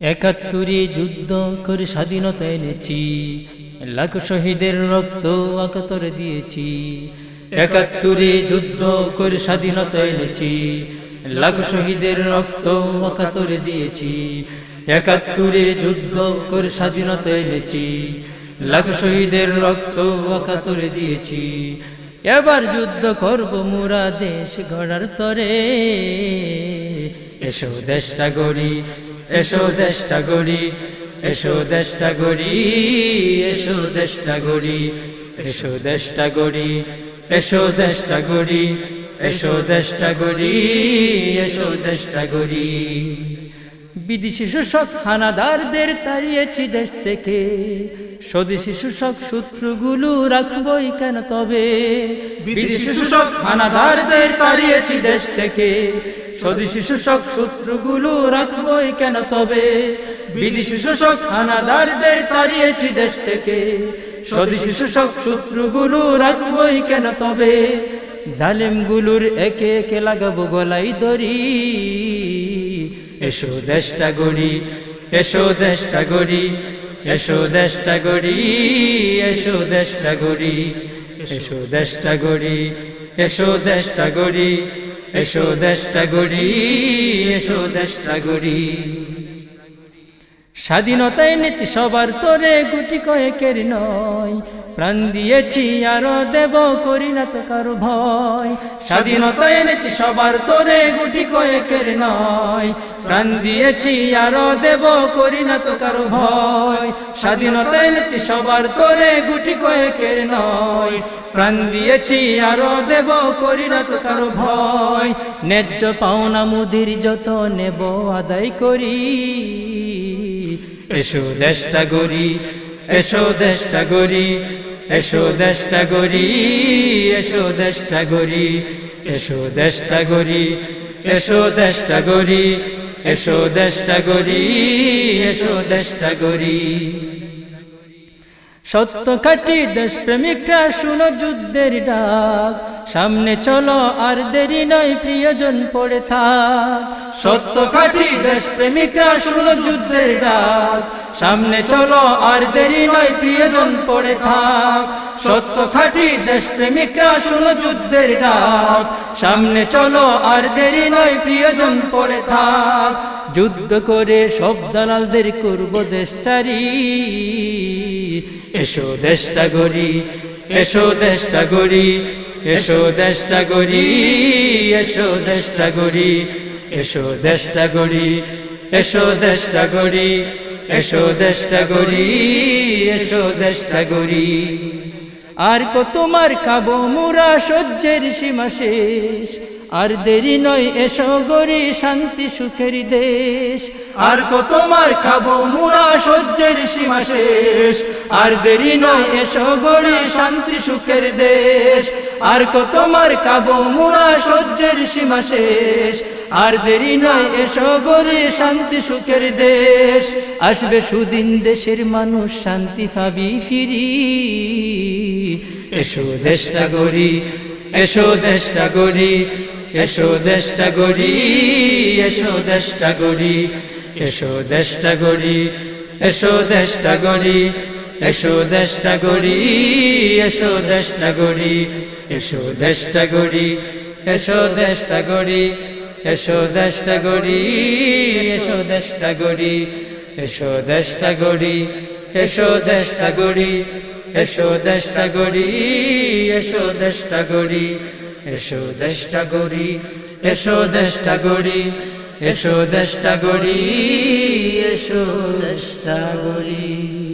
একাত্তরে যুদ্ধ করে স্বাধীনতা এনেছি। লাখ শহীদের রক্ত আকাতরে দিয়েছি। একাত্তরে যুদ্ধ করে স্বাধীনতা এনেছি। লাখ শহীদের রক্ত আকাতরে দিয়েছি। একাত্তরে যুদ্ধ করে স্বাধীনতা এনেছি। লাখ শহীদের রক্ত আকাতরে দিয়েছি। এবার যুদ্ধ করব মুরা দেশ গড়ার তরে। এসো দেশটা গড়ি এসো দেশটা গড়ি এসো দেশটা গড়ি এসো দেশটা গড়ি এসো দেশটা গড়ি এসো দেশটা গড়ি এসো দেশটা গড়ি এসো দেশটা গড়ি। বিদেশি শোষক হানাদারদের তাড়িয়েছি দেশ থেকে। স্বদেশি শোষক সূত্রগুলো রাখবই কেন তবে? বিদেশি শোষক হানাদারদের তাড়িয়েছি দেশ থেকে। স্বদেশি শোষক সূত্রগুলো রাখবই কেন তবে? বিদেশি শোষক হানাদারদের তাড়িয়েছি দেশ থেকে। স্বদেশি শোষক সূত্রগুলো রাখবই কেন তবে? জালেমগুলোর একে একে লাগাবো গলাই দড়ি। এসো দেশটা গড়ি, এসো দেশটা গড়ি, এসো দেশটা গড়ি, এসো দেশটা গড়ি, এসো দেশটা গড়ি, এসো দেশটা গড়ি। এসো দেশটা গড়ি এসো দেশটা গড়ি। স্বাধীনতা এনেছি সবার তোরে, গুটি কয়েকের নয় প্রাণ দিয়েছি আরও দেব, করি না তো কারও ভয়। স্বাধীনতা এনেছি সবার তোরে, গুটি কয়েকের নয় প্রাণ দিয়েছি আরও দেব, করি না তো কারও ভয়। স্বাধীনতা এনেছি সবার তোরে, গুটি কয়েকের নয় প্রাণ দিয়েছি আরও দেব, করি না তো কারও ভয়। ন্যায্য পাওনা মুদির যত নেব, আদায় করি। এসো দেশটা গরি এসো দেশটা গরি এসো দেশটা গরি এসো দেশটা গরি এসো দেশটা গরি এসো দেশটা গরি এসো দেশটা গরি এসো দেশটা গড়ি। সত্য কাটি দেশ প্রেমিকরা শুনো যুদ্ধের ডাক। সামনে চলো, আর দেরি নয়, প্রিয়জন পড়ে থাক। সত্য কাটি দেশ প্রেমিকরা শুনো যুদ্ধের ডাক। সামনে চলো, আর দেরি নয়, প্রিয়জন পড়ে থাক। সত্য খাটি দেশ প্রেমিকরা শুনো যুদ্ধের ডাক। সামনে চলো, আর দেরি নয়, প্রিয়জন পড়ে থাক। যুদ্ধ করে সব দালালদের করব দেশটারি এসো দেশটা গড়ি, এসো দেশটা গড়ি, এসো দেশটা গড়ি, এসো দেশটা গড়ি, এসো দেশটা গড়ি, এসো দেশটা গড়ি, এসো দেশটা গড়ি, এসো দেশটা গড়ি। আর কত মার খাব মুরা সহ্যের সীমা শেষ। আর দেরি নয়, এসো গরি শান্তি সুখের দেশ। আর কত মার খাব মুরা সহ্যের সীমা শেষ। আর দেরি নয়, এসো গরি শান্তি সুখের দেশ। আর কত মার খাব মুরা সহ্যের সীমা শেষ। আর দেরি নয় এসো গরি শান্তি সুখের দেশ আসবে সুদিন দেশের মানুষ শান্তি পাবি ফিরি এসো দেশটা গড়ি এসো দেশটা গড়ি এসো দেশটা গড়ি এসো দেশটা গড়ি এসো দেশটা গড়ি এসো দেশটা গড়ি এসো দেশটা গড়ি এসো দেশটা গড়ি এসো দেশটা গড়ি এসো দেশটা গড়ি এসো দেশটা গড়ি এসো দেশটা গড়ি এসো দেশটা গড়ি এসো দেশটা গড়ি এসো দেশটা গড়ি এসো দেশটা গড়ি এসো দেশটা গড়ি এসো দেশটা গড়ি এসো দেশটা গড়ি এসো দেশটা গড়ি